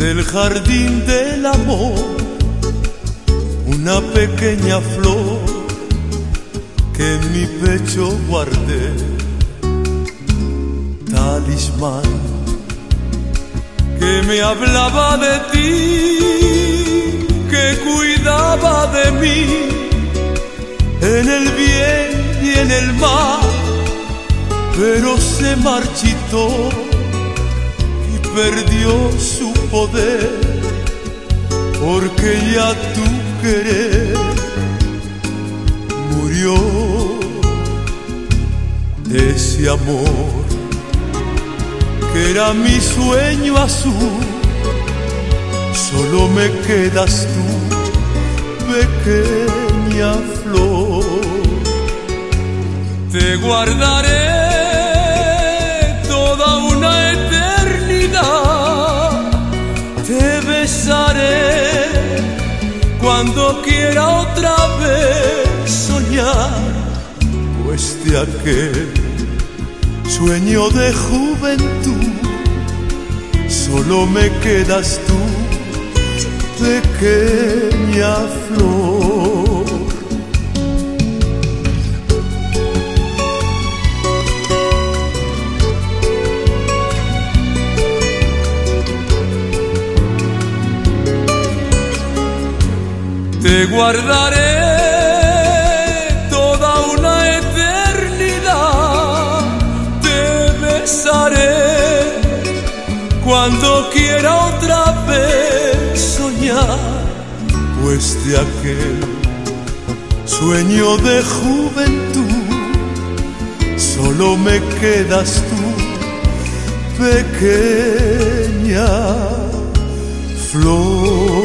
del jardín del amor, una pequeña flor que en mi pecho guardé, talismán que me hablaba de ti, que cuidaba de mí en el bien y en el mal, pero se marchitó perdió su poder, porque ya tu querer murió ese amor que era mi sueño azul. Solo me quedas tú, pequeña flor. Te guardaré cuando quiera otra vez soñar, pues de aquel sueño de juventud solo me quedas tú, pequeña flor. Guardaré toda una eternidad, te besaré cuando quiera otra vez soñar, pues de aquel sueño de juventud solo me quedas tú, pequeña flor.